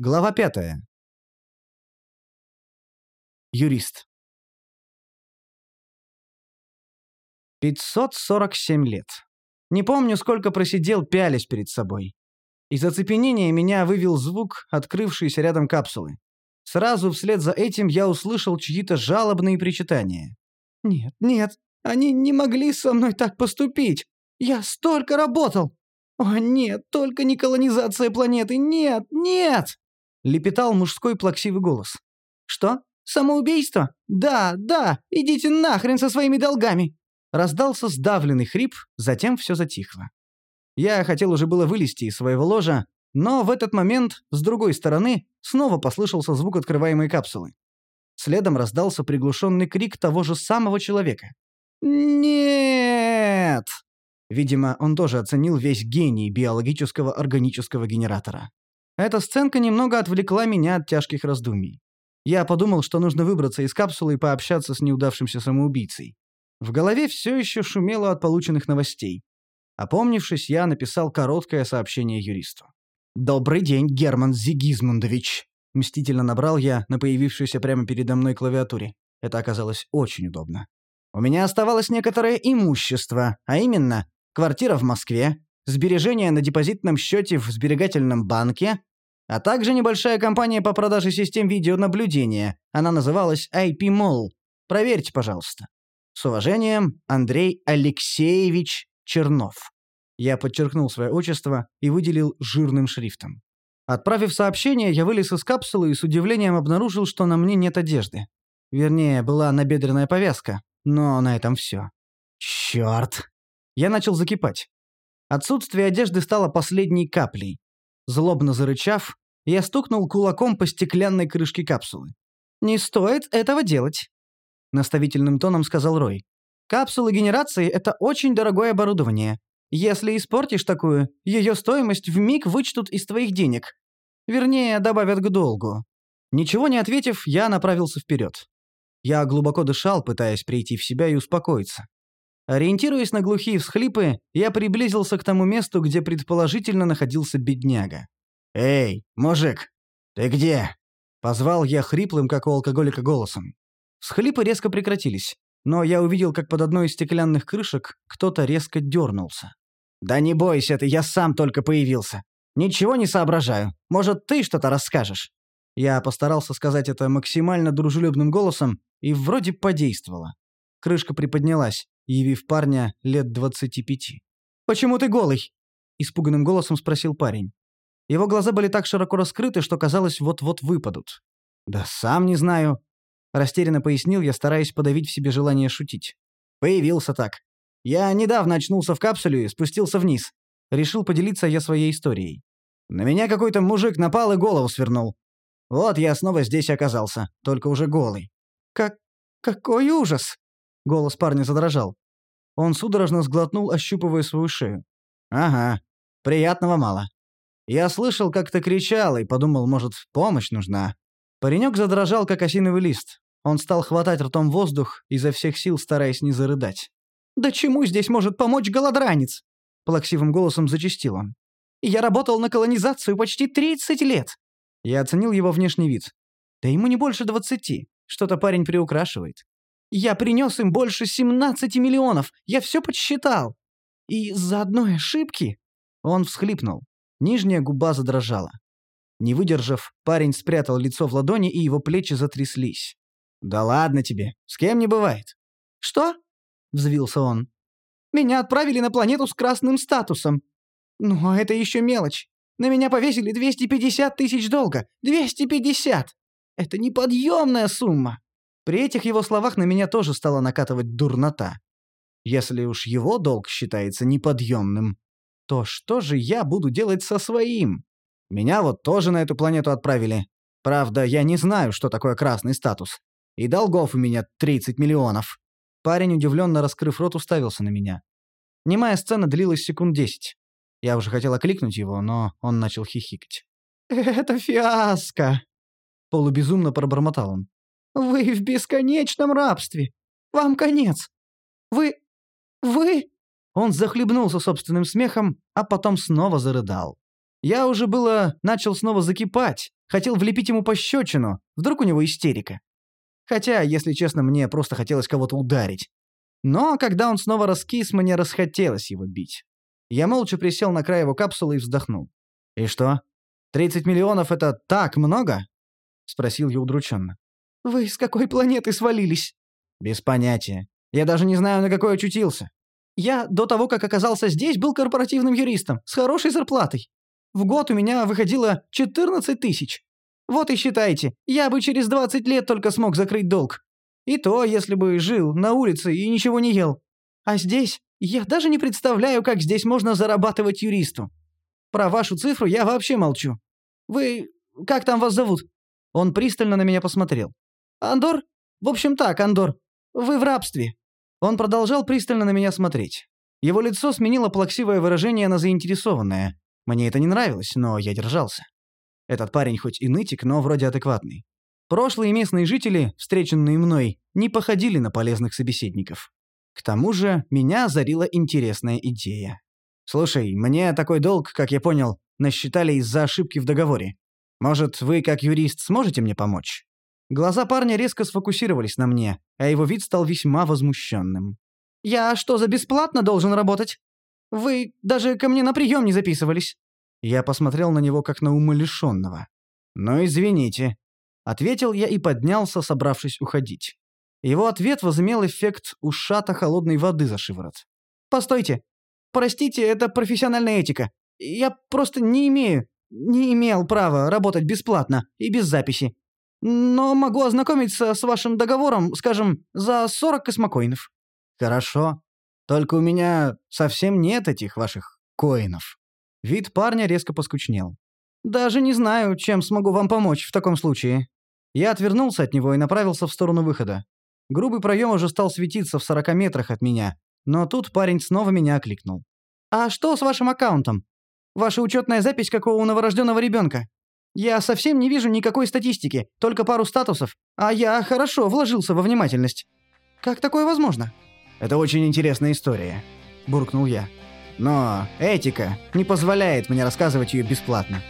Глава пятая. Юрист. 547 лет. Не помню, сколько просидел, пялись перед собой. Из оцепенения меня вывел звук открывшейся рядом капсулы. Сразу вслед за этим я услышал чьи-то жалобные причитания. «Нет, нет, они не могли со мной так поступить. Я столько работал. О, нет, только не колонизация планеты, нет, нет!» Лепетал мужской плаксивый голос. «Что? Самоубийство? Да, да, идите нахрен со своими долгами!» Раздался сдавленный хрип, затем все затихло. Я хотел уже было вылезти из своего ложа, но в этот момент, с другой стороны, снова послышался звук открываемой капсулы. Следом раздался приглушенный крик того же самого человека. «Нет!» Видимо, он тоже оценил весь гений биологического органического генератора. Эта сценка немного отвлекла меня от тяжких раздумий. Я подумал, что нужно выбраться из капсулы и пообщаться с неудавшимся самоубийцей. В голове все еще шумело от полученных новостей. Опомнившись, я написал короткое сообщение юристу. «Добрый день, Герман Зигизмундович!» Мстительно набрал я на появившейся прямо передо мной клавиатуре. Это оказалось очень удобно. «У меня оставалось некоторое имущество, а именно квартира в Москве, сбережения на депозитном счете в сберегательном банке, а также небольшая компания по продаже систем видеонаблюдения. Она называлась IP Mall. Проверьте, пожалуйста. С уважением, Андрей Алексеевич Чернов. Я подчеркнул свое отчество и выделил жирным шрифтом. Отправив сообщение, я вылез из капсулы и с удивлением обнаружил, что на мне нет одежды. Вернее, была набедренная повязка, но на этом все. Черт! Я начал закипать. Отсутствие одежды стало последней каплей. Злобно зарычав, я стукнул кулаком по стеклянной крышке капсулы. «Не стоит этого делать», — наставительным тоном сказал Рой. «Капсулы генерации — это очень дорогое оборудование. Если испортишь такую, ее стоимость в миг вычтут из твоих денег. Вернее, добавят к долгу». Ничего не ответив, я направился вперед. Я глубоко дышал, пытаясь прийти в себя и успокоиться. Ориентируясь на глухие всхлипы, я приблизился к тому месту, где предположительно находился бедняга. «Эй, мужик, ты где?» Позвал я хриплым, как у алкоголика, голосом. Всхлипы резко прекратились, но я увидел, как под одной из стеклянных крышек кто-то резко дернулся. «Да не бойся ты, я сам только появился. Ничего не соображаю. Может, ты что-то расскажешь?» Я постарался сказать это максимально дружелюбным голосом, и вроде подействовало. Крышка приподнялась явив парня лет двадцати пяти. «Почему ты голый?» – испуганным голосом спросил парень. Его глаза были так широко раскрыты, что казалось, вот-вот выпадут. «Да сам не знаю», – растерянно пояснил я, стараясь подавить в себе желание шутить. «Появился так. Я недавно очнулся в капсуле и спустился вниз. Решил поделиться я своей историей. На меня какой-то мужик напал и голову свернул. Вот я снова здесь оказался, только уже голый. Как... какой ужас!» Голос парня задрожал. Он судорожно сглотнул, ощупывая свою шею. «Ага, приятного мало. Я слышал, как ты кричал, и подумал, может, помощь нужна». Паренек задрожал, как осиновый лист. Он стал хватать ртом воздух, изо всех сил стараясь не зарыдать. «Да чему здесь может помочь голодранец?» Плаксивым голосом зачастил он. «Я работал на колонизацию почти 30 лет». Я оценил его внешний вид. Да ему не больше двадцати. Что-то парень приукрашивает. Я принес им больше 17 миллионов. Я все подсчитал. И из-за одной ошибки...» Он всхлипнул. Нижняя губа задрожала. Не выдержав, парень спрятал лицо в ладони, и его плечи затряслись. «Да ладно тебе, с кем не бывает». «Что?» — взвился он. «Меня отправили на планету с красным статусом. Ну, а это еще мелочь. На меня повесили 250 тысяч долга. 250! Это неподъемная сумма!» При этих его словах на меня тоже стала накатывать дурнота. Если уж его долг считается неподъемным, то что же я буду делать со своим? Меня вот тоже на эту планету отправили. Правда, я не знаю, что такое красный статус. И долгов у меня 30 миллионов. Парень, удивленно раскрыв рот, уставился на меня. Немая сцена длилась секунд десять. Я уже хотела кликнуть его, но он начал хихикать. «Это фиаско!» Полубезумно пробормотал он. Вы в бесконечном рабстве. Вам конец. Вы... вы...» Он захлебнулся собственным смехом, а потом снова зарыдал. Я уже было начал снова закипать, Хотел влепить ему пощечину, вдруг у него истерика. Хотя, если честно, мне просто хотелось кого-то ударить. Но когда он снова раскис, мне расхотелось его бить. Я молча присел на край его капсулы и вздохнул. «И что? 30 миллионов — это так много?» — спросил я удрученно. «Вы с какой планеты свалились?» «Без понятия. Я даже не знаю, на какой очутился. Я до того, как оказался здесь, был корпоративным юристом с хорошей зарплатой. В год у меня выходило 14 тысяч. Вот и считайте, я бы через 20 лет только смог закрыть долг. И то, если бы жил на улице и ничего не ел. А здесь я даже не представляю, как здесь можно зарабатывать юристу. Про вашу цифру я вообще молчу. Вы... как там вас зовут?» Он пристально на меня посмотрел. «Андор? В общем так, Андор. Вы в рабстве». Он продолжал пристально на меня смотреть. Его лицо сменило плаксивое выражение на заинтересованное. Мне это не нравилось, но я держался. Этот парень хоть и нытик, но вроде адекватный. Прошлые местные жители, встреченные мной, не походили на полезных собеседников. К тому же меня озарила интересная идея. «Слушай, мне такой долг, как я понял, насчитали из-за ошибки в договоре. Может, вы, как юрист, сможете мне помочь?» Глаза парня резко сфокусировались на мне, а его вид стал весьма возмущенным. «Я что, за бесплатно должен работать? Вы даже ко мне на прием не записывались». Я посмотрел на него как на умалишенного. «Ну, извините», — ответил я и поднялся, собравшись уходить. Его ответ возымел эффект ушата холодной воды за шиворот. «Постойте. Простите, это профессиональная этика. Я просто не имею, не имел права работать бесплатно и без записи. Но могу ознакомиться с вашим договором, скажем, за 40 космокоинов». «Хорошо. Только у меня совсем нет этих ваших коинов». Вид парня резко поскучнел. «Даже не знаю, чем смогу вам помочь в таком случае». Я отвернулся от него и направился в сторону выхода. Грубый проем уже стал светиться в 40 метрах от меня, но тут парень снова меня окликнул. «А что с вашим аккаунтом? Ваша учетная запись, как у новорожденного ребенка?» Я совсем не вижу никакой статистики, только пару статусов, а я хорошо вложился во внимательность. Как такое возможно? Это очень интересная история, буркнул я. Но этика не позволяет мне рассказывать ее бесплатно.